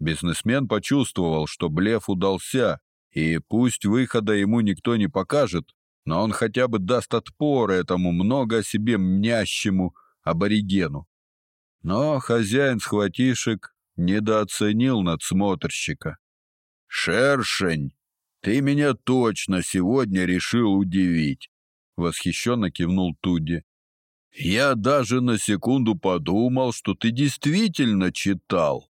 Бизнесмен почувствовал, что блеф удался, и пусть выхода ему никто не покажет, но он хотя бы даст отпор этому много о себе мнящему аборигену. Но хозяин схватишек недооценил надсмотрщика. «Шершень, ты меня точно сегодня решил удивить!» Восхищенно кивнул Туди. «Я даже на секунду подумал, что ты действительно читал.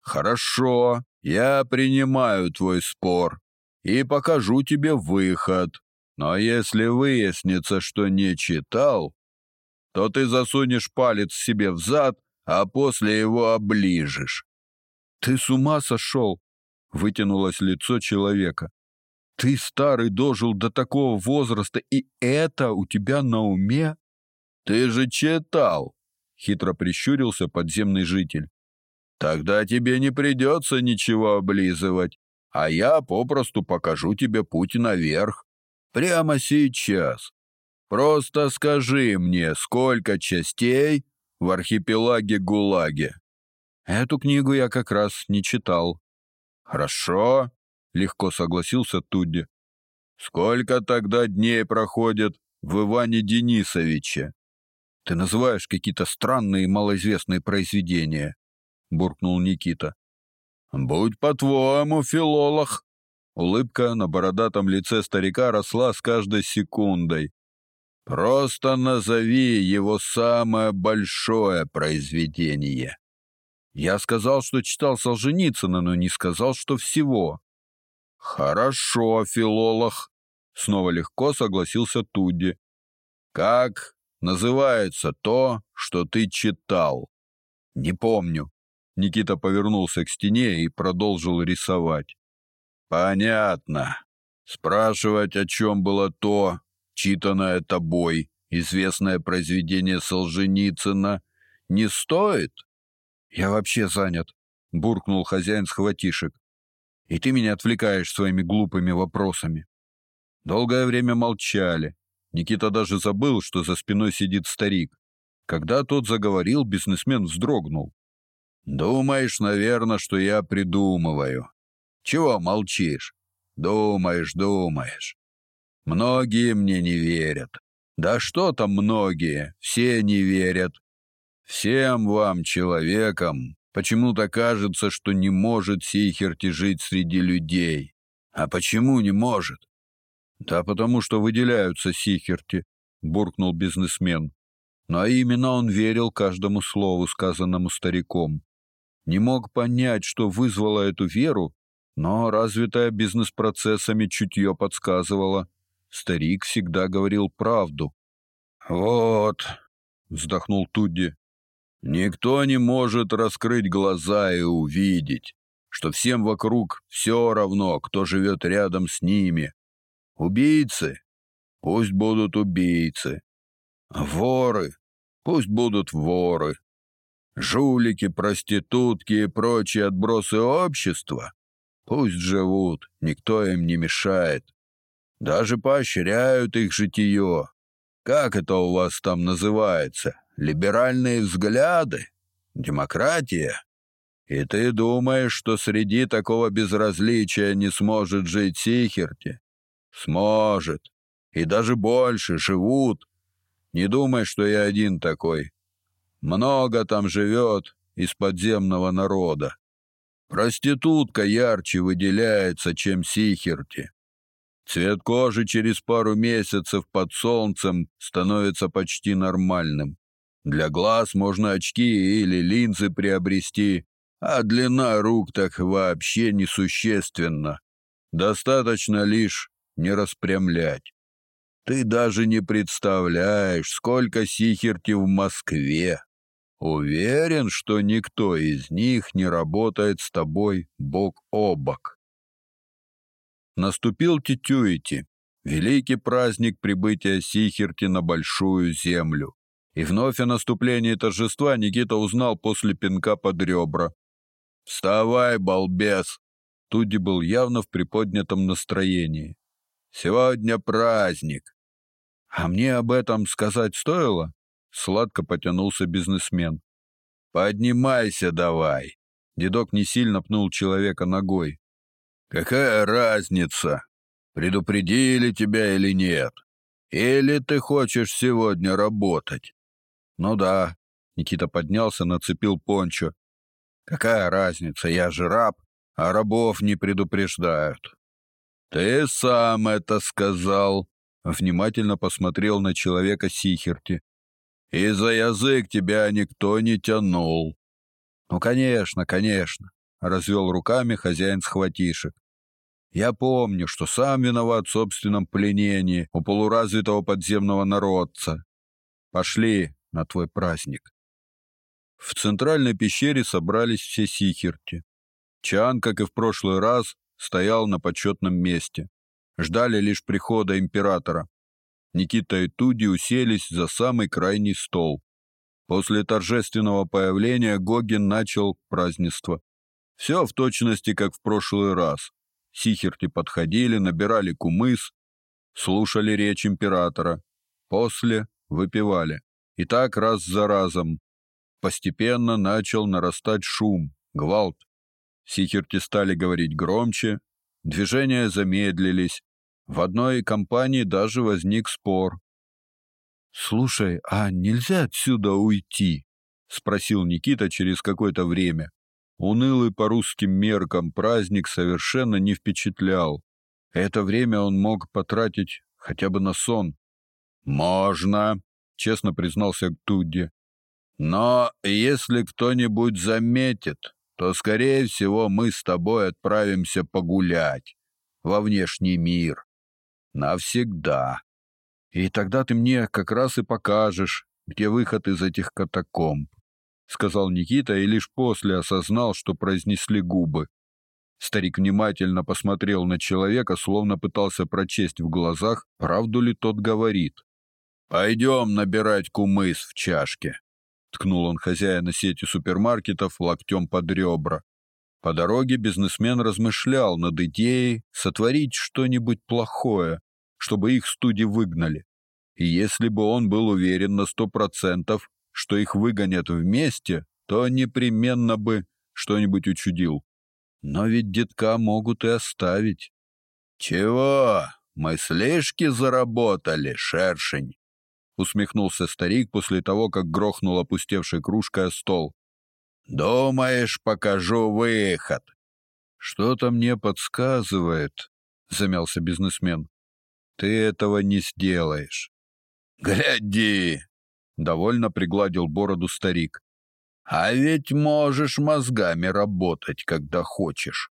Хорошо, я принимаю твой спор и покажу тебе выход. Но если выяснится, что не читал, то ты засунешь палец себе в зад, а после его оближешь. Ты с ума сошел? Вытянулось лицо человека. Ты старый дожил до такого возраста, и это у тебя на уме? Ты же читал, хитро прищурился подземный житель. Тогда тебе не придется ничего облизывать, а я попросту покажу тебе путь наверх. Прямо сейчас. Просто скажи мне, сколько частей в архипелаге ГУЛАГе. Эту книгу я как раз не читал. Хорошо, легко согласился Тудди. Сколько тогда дней проходит в Иване Денисовиче? Ты называешь какие-то странные малоизвестные произведения буркнул Никита. Будь по-твоему, филолог. Улыбка на бородатом лице старика росла с каждой секундой. Просто назови его самое большое произведение. Я сказал, что читал Солженицына, но не сказал, что всего. Хорошо, филолог. Снова легко согласился Туди. Как называется то, что ты читал? Не помню. Никита повернулся к стене и продолжил рисовать. Понятно. Спрашивать, о чем было то, читанное тобой, известное произведение Солженицына, не стоит? Я вообще занят, буркнул хозяин схватишек. И ты меня отвлекаешь своими глупыми вопросами. Долгое время молчали. Никита даже забыл, что за спиной сидит старик. Когда тот заговорил, бизнесмен вздрогнул. Думаешь, наверное, что я придумываю. Чего молчишь? Думаешь, думаешь. Многие мне не верят. Да что там многие? Все не верят. Всем вам, человекам, почему-то кажется, что не может Сихерти жить среди людей. А почему не может? Да потому что выделяются Сихерти, буркнул бизнесмен. Но именно он верил каждому слову, сказанному стариком не мог понять, что вызвало эту веру, но развитое бизнес-процессами чутье подсказывало. Старик всегда говорил правду. «Вот», — вздохнул Тудди, — «никто не может раскрыть глаза и увидеть, что всем вокруг все равно, кто живет рядом с ними. Убийцы? Пусть будут убийцы. Воры? Пусть будут воры. Жулики, проститутки и прочие отбросы общества пусть живут, никто им не мешает. Даже поощряют их житие. Как это у вас там называется? Либеральные взгляды? Демократия? И ты думаешь, что среди такого безразличия не сможет жить Сихерти? Сможет. И даже больше живут. Не думай, что я один такой. Много там живет из подземного народа. Проститутка ярче выделяется, чем Сихерти. Цвет кожи через пару месяцев под солнцем становится почти нормальным. Для глаз можно очки или линзы приобрести, а длина рук так вообще несущественна. Достаточно лишь не распрямлять. Ты даже не представляешь, сколько Сихерти в Москве. Уверен, что никто из них не работает с тобой бок о бок. Наступил Титюити, великий праздник прибытия Сихерти на большую землю. И вновь о наступлении торжества Никита узнал после пинка под ребра. «Вставай, балбес!» Туди был явно в приподнятом настроении. «Сегодня праздник!» «А мне об этом сказать стоило?» Сладко потянулся бизнесмен. Поднимайся давай. Дедок не сильно пнул человека ногой. Какая разница, предупредили тебя или нет? Или ты хочешь сегодня работать? Ну да. Никита поднялся, нацепил пончо. Какая разница, я же раб, а рабов не предупреждают. Ты сам это сказал. Внимательно посмотрел на человека Сихерти. И за язык тебя никто не тянул. Ну, конечно, конечно, развел руками хозяин схватишек. Я помню, что сам виноват в собственном пленении у полуразвитого подземного народца. Пошли на твой праздник. В центральной пещере собрались все сихерти. Чан, как и в прошлый раз, стоял на почетном месте. Ждали лишь прихода императора. Никита и Туди уселись за самый крайний стол. После торжественного появления Гогин начал празднество. Все в точности, как в прошлый раз. Сихерти подходили, набирали кумыс, слушали речь императора. После выпивали. И так раз за разом. Постепенно начал нарастать шум, гвалт. Сихерти стали говорить громче, движения замедлились. В одной компании даже возник спор. Слушай, а нельзя отсюда уйти? спросил Никита через какое-то время. Унылый по русским меркам праздник совершенно не впечатлял. Это время он мог потратить хотя бы на сон. Можно, честно признался Тудди. Но если кто-нибудь заметит, то скорее всего мы с тобой отправимся погулять во внешний мир навсегда. И тогда ты мне как раз и покажешь, где выход из этих катакомб, сказал Никита и лишь после осознал, что произнесли губы. Старик внимательно посмотрел на человека, словно пытался прочесть в глазах, правду ли тот говорит. Пойдем набирать кумыс в чашке, ткнул он хозяина сети супермаркетов локтем под ребра. По дороге бизнесмен размышлял над идеей сотворить что-нибудь плохое, чтобы их студи выгнали. И если бы он был уверен на сто процентов, что их выгонят вместе, то непременно бы что-нибудь учудил. Но ведь детка могут и оставить. Чего? Мы слишком заработали, шершень. Усмехнулся старик после того, как грохнул опустевшей кружкой о стол. Думаешь, покажу выход? Что-то мне подсказывает, замялся бизнесмен. Ты этого не сделаешь. Гляди, довольно пригладил бороду старик. А ведь можешь мозгами работать, когда хочешь.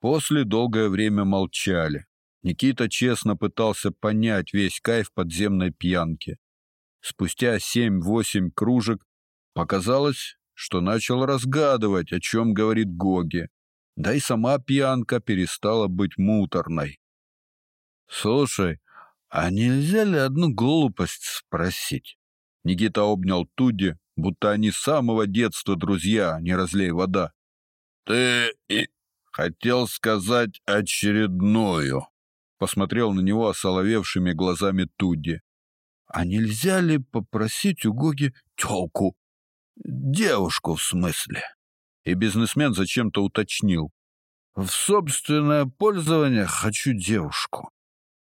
После долгое время молчали. Никита честно пытался понять весь кайф подземной пьянки. Спустя семь-восемь кружек показалось, что начал разгадывать, о чем говорит Гоги. Да и сама пьянка перестала быть муторной. Слушай, а нельзя ли одну глупость спросить? Никита обнял Туди, будто они с самого детства друзья, не разлей вода. Ты и хотел сказать очередную. Посмотрел на него осоловевшими глазами Туди. А нельзя ли попросить у Гоги тёлку? Девушку, в смысле. И бизнесмен зачем-то уточнил. В собственное пользование хочу девушку.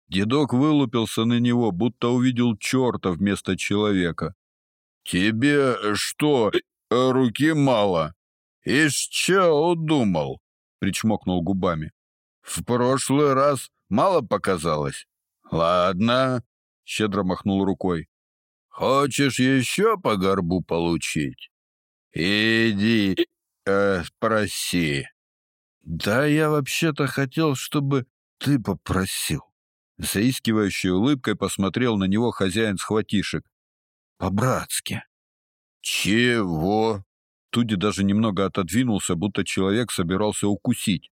Дедок вылупился на него, будто увидел черта вместо человека. Тебе что, руки мало? Из чего удумал? Причмокнул губами. В прошлый раз мало показалось. Ладно, щедро махнул рукой. Хочешь еще по горбу получить? Иди, э, спроси. Да я вообще-то хотел, чтобы ты попросил. Заискивающей улыбкой посмотрел на него хозяин схватишек. По-братски. Чего? Туди даже немного отодвинулся, будто человек собирался укусить.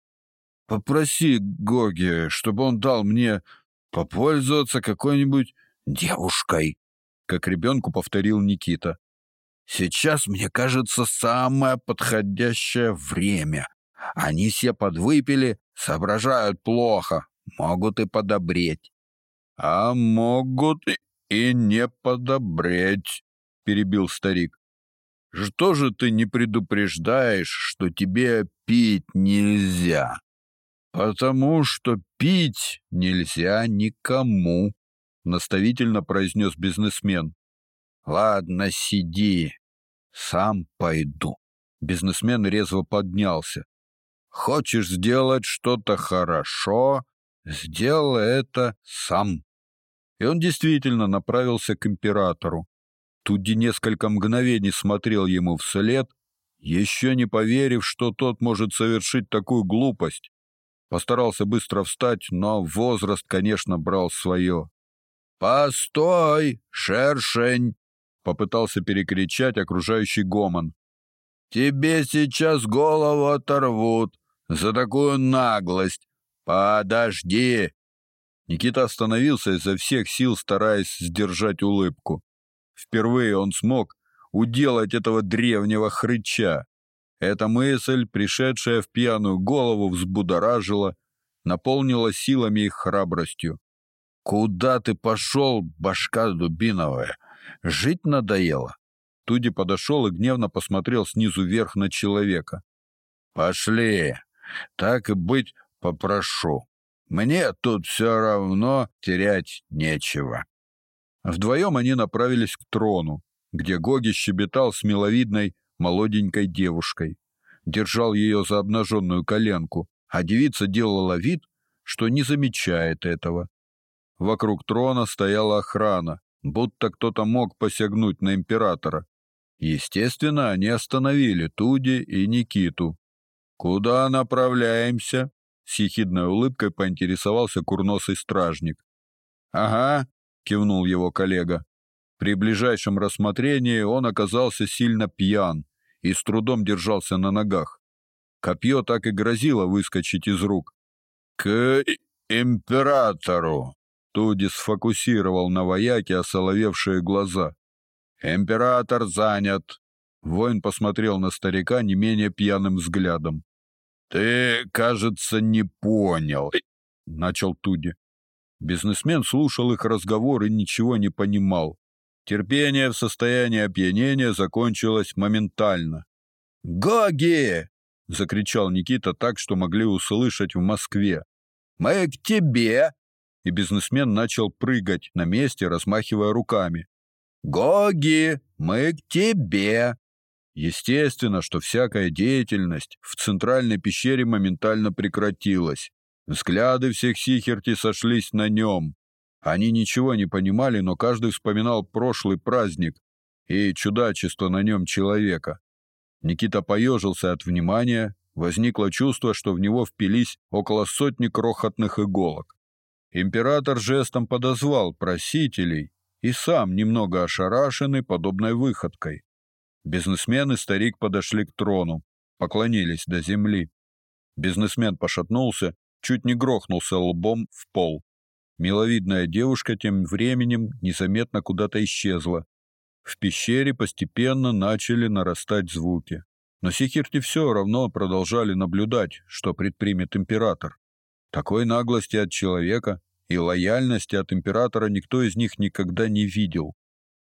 Попроси Гоги, чтобы он дал мне попользоваться какой-нибудь девушкой как ребенку повторил Никита. Сейчас, мне кажется, самое подходящее время. Они все подвыпили, соображают плохо, могут и подобреть. А могут и не подобреть, перебил старик. что же ты не предупреждаешь, что тебе пить нельзя? Потому что пить нельзя никому, наставительно произнес бизнесмен. Ладно, сиди, сам пойду. Бизнесмен резво поднялся. Хочешь сделать что-то хорошо, сделай это сам. И он действительно направился к императору. Туди несколько мгновений смотрел ему вслед, еще не поверив, что тот может совершить такую глупость. Постарался быстро встать, но возраст, конечно, брал свое. «Постой, шершень!» — попытался перекричать окружающий гомон. «Тебе сейчас голову оторвут за такую наглость! Подожди!» Никита остановился изо всех сил, стараясь сдержать улыбку. Впервые он смог уделать этого древнего хрыча. Эта мысль, пришедшая в пьяную голову, взбудоражила, наполнила силами и храбростью. «Куда ты пошел, башка дубиновая? Жить надоело?» Туди подошел и гневно посмотрел снизу вверх на человека. «Пошли! Так и быть попрошу. Мне тут все равно терять нечего». Вдвоем они направились к трону, где Гоги щебетал с миловидной молоденькой девушкой. Держал ее за обнаженную коленку, а девица делала вид, что не замечает этого. Вокруг трона стояла охрана, будто кто-то мог посягнуть на императора. Естественно, они остановили Туди и Никиту. «Куда направляемся?» — с ехидной улыбкой поинтересовался курносый стражник. «Ага, кивнул его коллега. При ближайшем рассмотрении он оказался сильно пьян и с трудом держался на ногах. Копье так и грозило выскочить из рук. К императору. Туди сфокусировал на вояке осоловевшие глаза. Император занят. Воин посмотрел на старика не менее пьяным взглядом. Ты, кажется, не понял, начал Туди. Бизнесмен слушал их разговор и ничего не понимал. Терпение в состоянии опьянения закончилось моментально. «Гоги!» — закричал Никита так, что могли услышать в Москве. «Мы к тебе!» И бизнесмен начал прыгать на месте, размахивая руками. «Гоги! Мы к тебе!» Естественно, что всякая деятельность в центральной пещере моментально прекратилась. Взгляды всех Сихерти сошлись на нем. Они ничего не понимали, но каждый вспоминал прошлый праздник и чудачество на нем человека. Никита поежился от внимания, возникло чувство, что в него впились около сотни крохотных иголок. Император жестом подозвал просителей и сам немного ошарашенный подобной выходкой. Бизнесмен и старик подошли к трону, поклонились до земли. Бизнесмен пошатнулся чуть не грохнулся лбом в пол. Миловидная девушка тем временем незаметно куда-то исчезла. В пещере постепенно начали нарастать звуки. Но Сихирти все равно продолжали наблюдать, что предпримет император. Такой наглости от человека и лояльности от императора никто из них никогда не видел.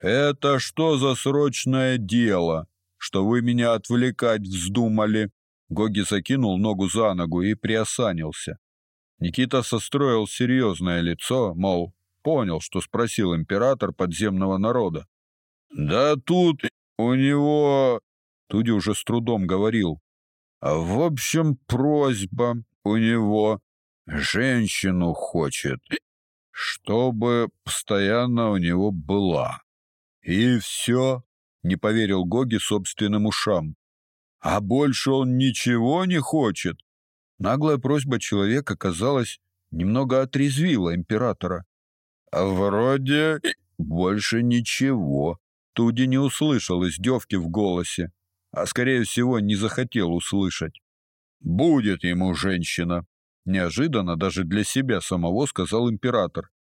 «Это что за срочное дело, что вы меня отвлекать вздумали?» Гоги закинул ногу за ногу и приосанился. Никита состроил серьезное лицо, мол, понял, что спросил император подземного народа. Да тут у него, Туди уже с трудом говорил. А в общем, просьба у него женщину хочет, чтобы постоянно у него была. И все, не поверил Гоги собственным ушам. А больше он ничего не хочет. Наглая просьба человека, казалось, немного отрезвила императора. Вроде больше ничего. Туди не услышал издевки в голосе, а скорее всего не захотел услышать. Будет ему женщина, неожиданно даже для себя самого сказал император.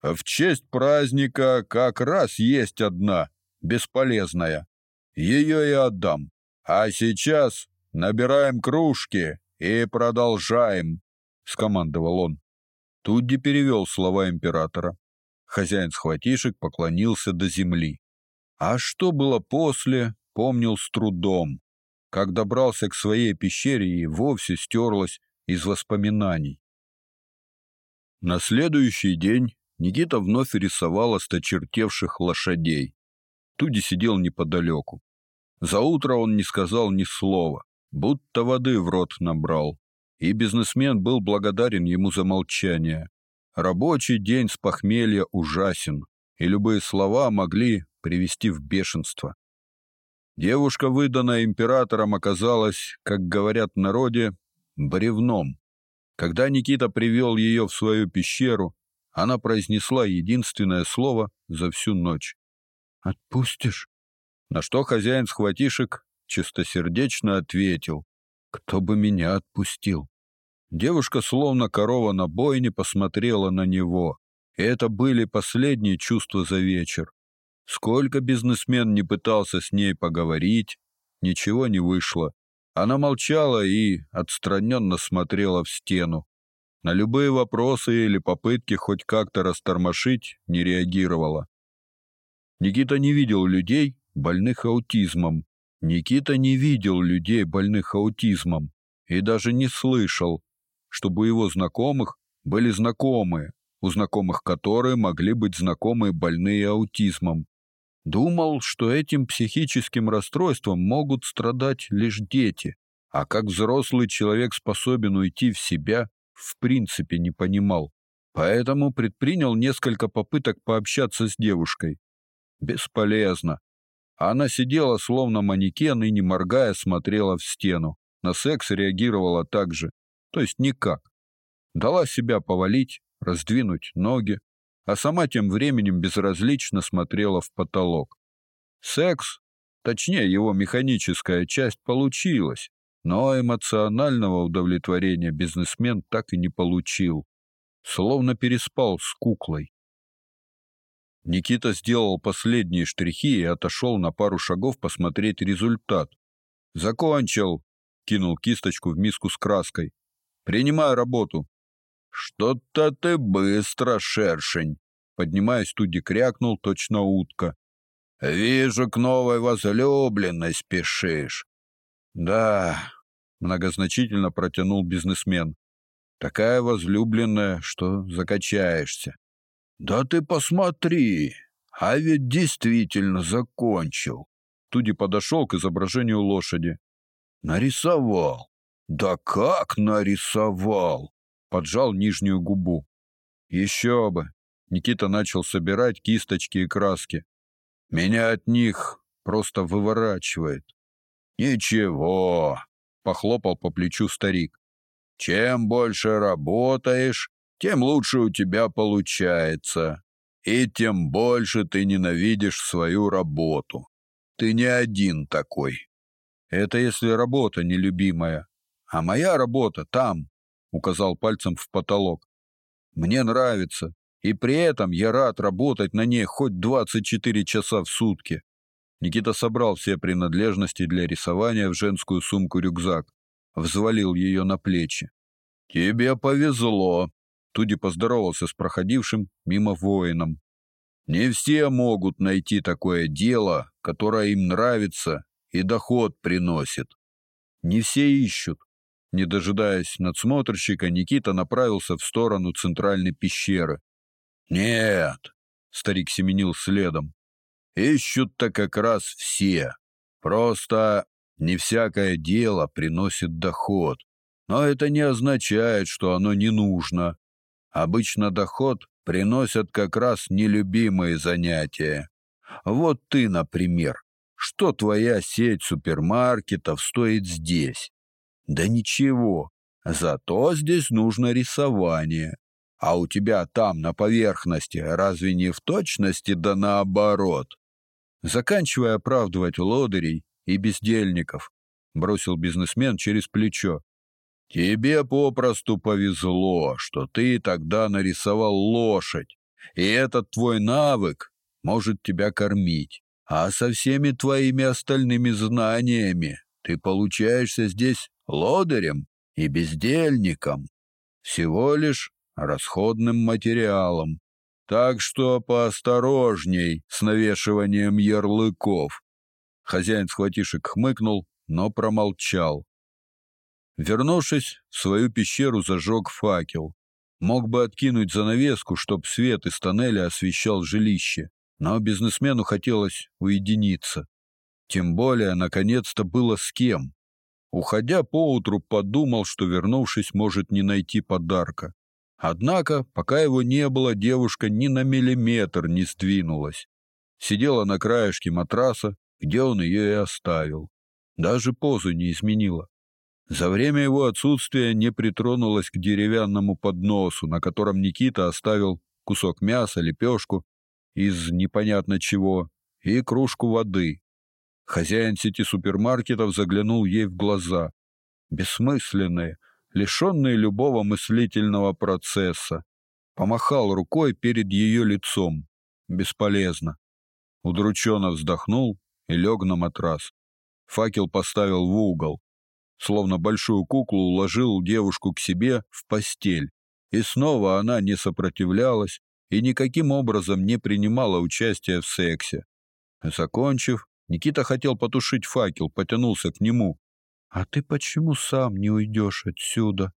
А в честь праздника как раз есть одна, бесполезная. Ее и отдам. А сейчас набираем кружки и продолжаем, скомандовал он. Тудди перевел слова императора. Хозяин схватишек поклонился до земли. А что было после, помнил с трудом. Как добрался к своей пещере и вовсе стерлась из воспоминаний. На следующий день Никита вновь рисовал осточертевших лошадей. Туди сидел неподалеку. За утро он не сказал ни слова, будто воды в рот набрал. И бизнесмен был благодарен ему за молчание. Рабочий день с похмелья ужасен, и любые слова могли привести в бешенство. Девушка, выданная императором, оказалась, как говорят в народе, бревном. Когда Никита привел ее в свою пещеру, она произнесла единственное слово за всю ночь. «Отпустишь?» На что хозяин схватишек чистосердечно ответил, «Кто бы меня отпустил?» Девушка, словно корова на бойне, посмотрела на него. И это были последние чувства за вечер. Сколько бизнесмен не пытался с ней поговорить, ничего не вышло. Она молчала и отстраненно смотрела в стену. На любые вопросы или попытки хоть как-то растормошить не реагировала. Никита не видел людей, больных аутизмом. Никита не видел людей, больных аутизмом, и даже не слышал, чтобы его знакомых были знакомые, у знакомых которые могли быть знакомые больные аутизмом. Думал, что этим психическим расстройством могут страдать лишь дети, а как взрослый человек способен уйти в себя, в принципе не понимал. Поэтому предпринял несколько попыток пообщаться с девушкой. Бесполезно. Она сидела словно манекен и не моргая смотрела в стену. На секс реагировала так же, то есть никак. Дала себя повалить, раздвинуть ноги, а сама тем временем безразлично смотрела в потолок. Секс, точнее его механическая часть, получилась, но эмоционального удовлетворения бизнесмен так и не получил, словно переспал с куклой. Никита сделал последние штрихи и отошел на пару шагов посмотреть результат. Закончил, кинул кисточку в миску с краской. Принимаю работу. «Что-то ты быстро, шершень!» Поднимаясь, Туди крякнул, точно утка. «Вижу, к новой возлюбленной спешишь». «Да», — многозначительно протянул бизнесмен. «Такая возлюбленная, что закачаешься». «Да ты посмотри, а ведь действительно закончил». Туди подошел к изображению лошади. «Нарисовал. Да как нарисовал!» Поджал нижнюю губу. Еще бы. Никита начал собирать кисточки и краски. Меня от них просто выворачивает. Ничего, похлопал по плечу старик. Чем больше работаешь, тем лучше у тебя получается, и тем больше ты ненавидишь свою работу. Ты не один такой. Это если работа нелюбимая, а моя работа там, указал пальцем в потолок. Мне нравится, и при этом я рад работать на ней хоть 24 часа в сутки. Никита собрал все принадлежности для рисования в женскую сумку-рюкзак, взвалил ее на плечи. Тебе повезло, Туди поздоровался с проходившим мимо воином. Не все могут найти такое дело, которое им нравится и доход приносит. Не все ищут, не дожидаясь надсмотрщика, Никита направился в сторону центральной пещеры. Нет, старик семенил следом. Ищут-то как раз все. Просто не всякое дело приносит доход. Но это не означает, что оно не нужно. Обычно доход приносят как раз нелюбимые занятия. Вот ты, например, что твоя сеть супермаркетов стоит здесь? Да ничего. Зато здесь нужно рисование. А у тебя там на поверхности разве не в точности да наоборот? Заканчивая оправдывать лодырей и бездельников, бросил бизнесмен через плечо. Тебе попросту повезло, что ты тогда нарисовал лошадь, и этот твой навык может тебя кормить. А со всеми твоими остальными знаниями ты получаешься здесь лодырем и бездельником, всего лишь расходным материалом. Так что поосторожней с навешиванием ярлыков. Хозяин схватишек хмыкнул, но промолчал. Вернувшись в свою пещеру, зажег факел. Мог бы откинуть занавеску, чтоб свет из тоннеля освещал жилище, но бизнесмену хотелось уединиться. Тем более, наконец-то было с кем. Уходя поутру, подумал, что вернувшись, может не найти подарка. Однако, пока его не было, девушка ни на миллиметр не сдвинулась. Сидела на краешке матраса, где он ее и оставил. Даже позу не изменила. За время его отсутствия не притронулась к деревянному подносу, на котором Никита оставил кусок мяса, лепешку из непонятно чего и кружку воды. Хозяин сети супермаркетов заглянул ей в глаза. Бессмысленные, лишенные любого мыслительного процесса. Помахал рукой перед ее лицом. Бесполезно. Удрученно вздохнул и лег на матрас. Факел поставил в угол словно большую куклу уложил девушку к себе в постель. И снова она не сопротивлялась и никаким образом не принимала участия в сексе. Закончив, Никита хотел потушить факел, потянулся к нему. «А ты почему сам не уйдешь отсюда?»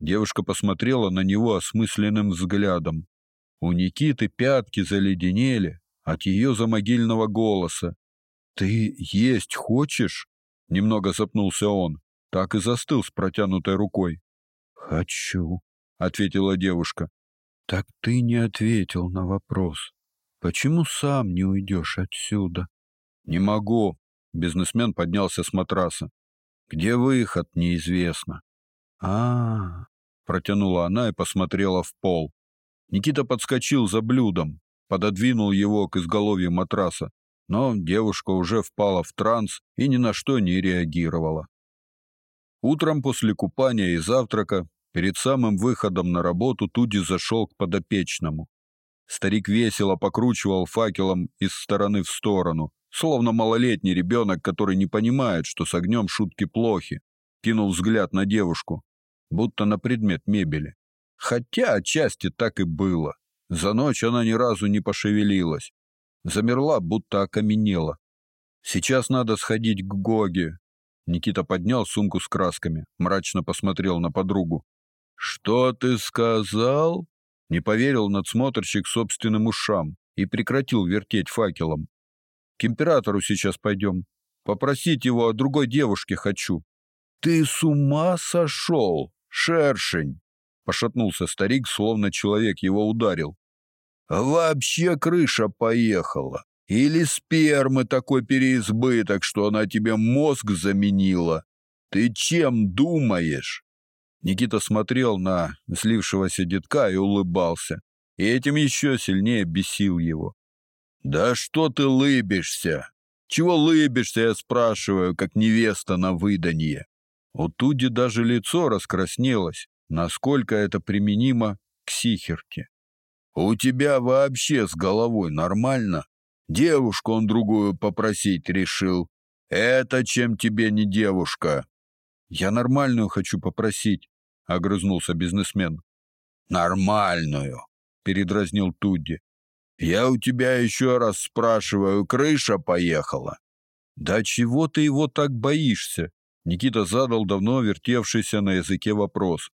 Девушка посмотрела на него осмысленным взглядом. У Никиты пятки заледенели от ее замогильного голоса. «Ты есть хочешь?» Немного запнулся он так и застыл с протянутой рукой. «Хочу», — ответила девушка. «Так ты не ответил на вопрос. Почему сам не уйдешь отсюда?» «Не могу», — бизнесмен поднялся с матраса. «Где выход, неизвестно». А, -а, -а протянула она и посмотрела в пол. Никита подскочил за блюдом, пододвинул его к изголовью матраса, но девушка уже впала в транс и ни на что не реагировала. Утром после купания и завтрака, перед самым выходом на работу, Туди зашел к подопечному. Старик весело покручивал факелом из стороны в сторону, словно малолетний ребенок, который не понимает, что с огнем шутки плохи. Кинул взгляд на девушку, будто на предмет мебели. Хотя отчасти так и было. За ночь она ни разу не пошевелилась. Замерла, будто окаменела. Сейчас надо сходить к Гоге, Никита поднял сумку с красками, мрачно посмотрел на подругу. Что ты сказал? Не поверил надсмотрщик собственным ушам и прекратил вертеть факелом. К императору сейчас пойдем. Попросить его о другой девушке хочу. Ты с ума сошел, шершень! Пошатнулся старик, словно человек его ударил. Вообще крыша поехала. Или спермы такой переизбыток, что она тебе мозг заменила. Ты чем думаешь? Никита смотрел на слившегося детка и улыбался, и этим еще сильнее бесил его. Да что ты лыбишься? Чего лыбишься, я спрашиваю, как невеста на выданье? У Туди даже лицо раскраснелось, насколько это применимо к Сихерке. У тебя вообще с головой нормально? Девушку он другую попросить решил. Это чем тебе не девушка? Я нормальную хочу попросить, огрызнулся бизнесмен. Нормальную, передразнил Тудди. Я у тебя еще раз спрашиваю, крыша поехала. Да чего ты его так боишься? Никита задал давно вертевшийся на языке вопрос.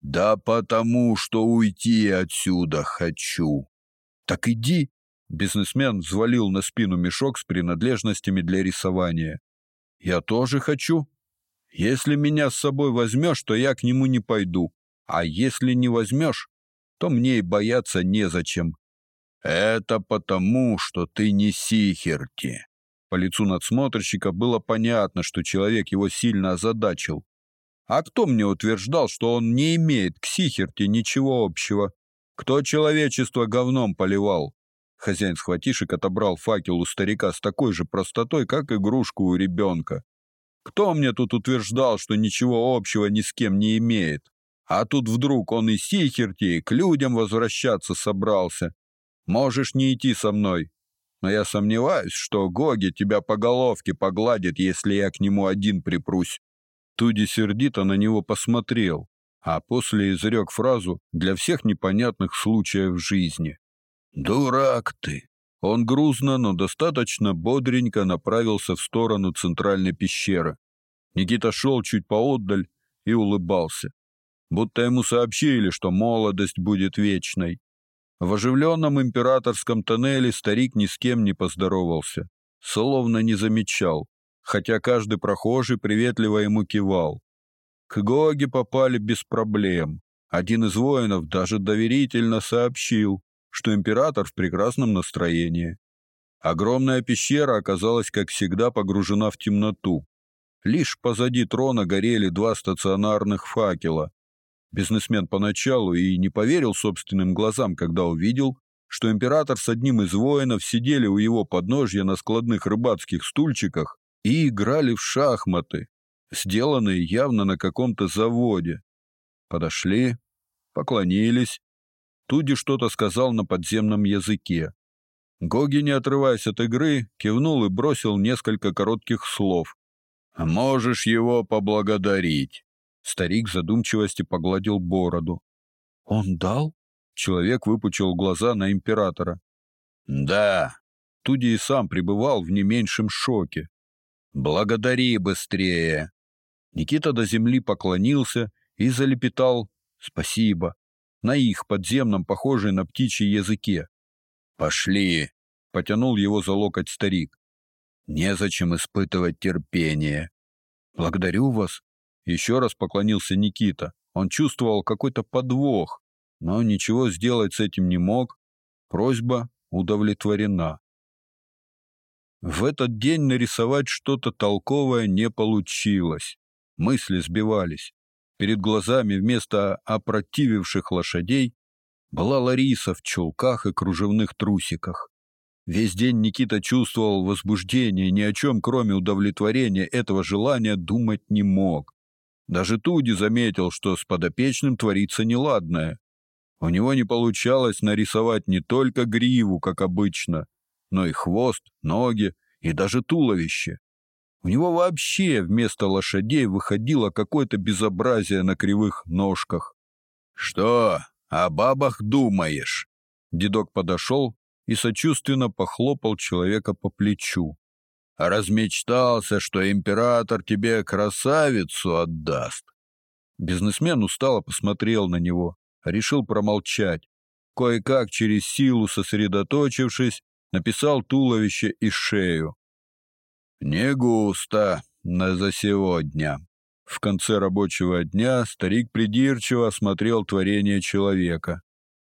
Да потому что уйти отсюда хочу. Так иди, Бизнесмен взвалил на спину мешок с принадлежностями для рисования. Я тоже хочу. Если меня с собой возьмешь, то я к нему не пойду. А если не возьмешь, то мне и бояться незачем. Это потому, что ты не Сихерти. По лицу надсмотрщика было понятно, что человек его сильно озадачил. А кто мне утверждал, что он не имеет к Сихерти ничего общего? Кто человечество говном поливал? Хозяин схватишек отобрал факел у старика с такой же простотой, как игрушку у ребенка. Кто мне тут утверждал, что ничего общего ни с кем не имеет? А тут вдруг он и Сихерти, к людям возвращаться собрался. Можешь не идти со мной. Но я сомневаюсь, что Гоги тебя по головке погладит, если я к нему один припрусь. Туди сердито на него посмотрел, а после изрек фразу для всех непонятных случаев жизни. «Дурак ты! Он грузно, но достаточно бодренько направился в сторону центральной пещеры. Никита шел чуть поотдаль и улыбался, будто ему сообщили, что молодость будет вечной. В оживленном императорском тоннеле старик ни с кем не поздоровался, словно не замечал, хотя каждый прохожий приветливо ему кивал. К Гоге попали без проблем. Один из воинов даже доверительно сообщил, что император в прекрасном настроении. Огромная пещера оказалась, как всегда, погружена в темноту. Лишь позади трона горели два стационарных факела. Бизнесмен поначалу и не поверил собственным глазам, когда увидел, что император с одним из воинов сидели у его подножья на складных рыбацких стульчиках и играли в шахматы, сделанные явно на каком-то заводе. Подошли, поклонились. Туди что-то сказал на подземном языке. Гоги, не отрываясь от игры, кивнул и бросил несколько коротких слов. «Можешь его поблагодарить». Старик задумчивости погладил бороду. «Он дал?» Человек выпучил глаза на императора. «Да». Туди и сам пребывал в не меньшем шоке. «Благодари быстрее!» Никита до земли поклонился и залепетал «Спасибо» на их подземном, похожей на птичьи языке. «Пошли!» — потянул его за локоть старик. «Незачем испытывать терпение». «Благодарю вас!» — еще раз поклонился Никита. Он чувствовал какой-то подвох, но ничего сделать с этим не мог. Просьба удовлетворена. В этот день нарисовать что-то толковое не получилось. Мысли сбивались. Перед глазами вместо опротививших лошадей была Лариса в чулках и кружевных трусиках. Весь день Никита чувствовал возбуждение, ни о чем, кроме удовлетворения этого желания, думать не мог. Даже Туди заметил, что с подопечным творится неладное. У него не получалось нарисовать не только гриву, как обычно, но и хвост, ноги и даже туловище. У него вообще вместо лошадей выходило какое-то безобразие на кривых ножках. «Что, о бабах думаешь?» Дедок подошел и сочувственно похлопал человека по плечу. «Размечтался, что император тебе красавицу отдаст». Бизнесмен устало посмотрел на него, решил промолчать. Кое-как через силу сосредоточившись, написал туловище и шею. Не густо на за сегодня. В конце рабочего дня старик придирчиво осмотрел творение человека.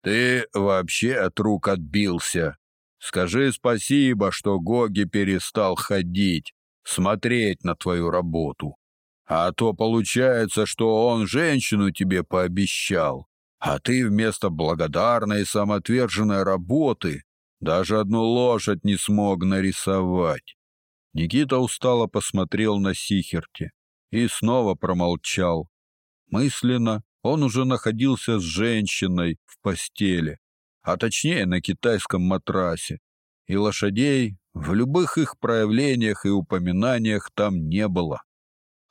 Ты вообще от рук отбился. Скажи спасибо, что Гоги перестал ходить, смотреть на твою работу. А то получается, что он женщину тебе пообещал, а ты вместо благодарной и самоотверженной работы даже одну лошадь не смог нарисовать. Никита устало посмотрел на Сихерти и снова промолчал. Мысленно он уже находился с женщиной в постели, а точнее на китайском матрасе, и лошадей в любых их проявлениях и упоминаниях там не было.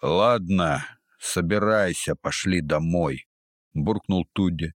«Ладно, собирайся, пошли домой», — буркнул Тудди.